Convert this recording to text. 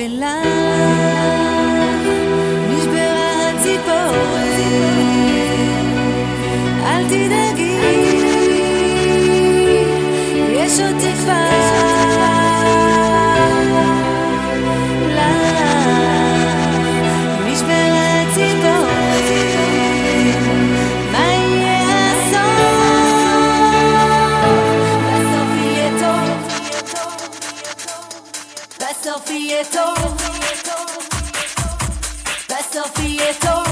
ולך נשברה הציפורת, אל תדאגי Fieto. Beso Fieto.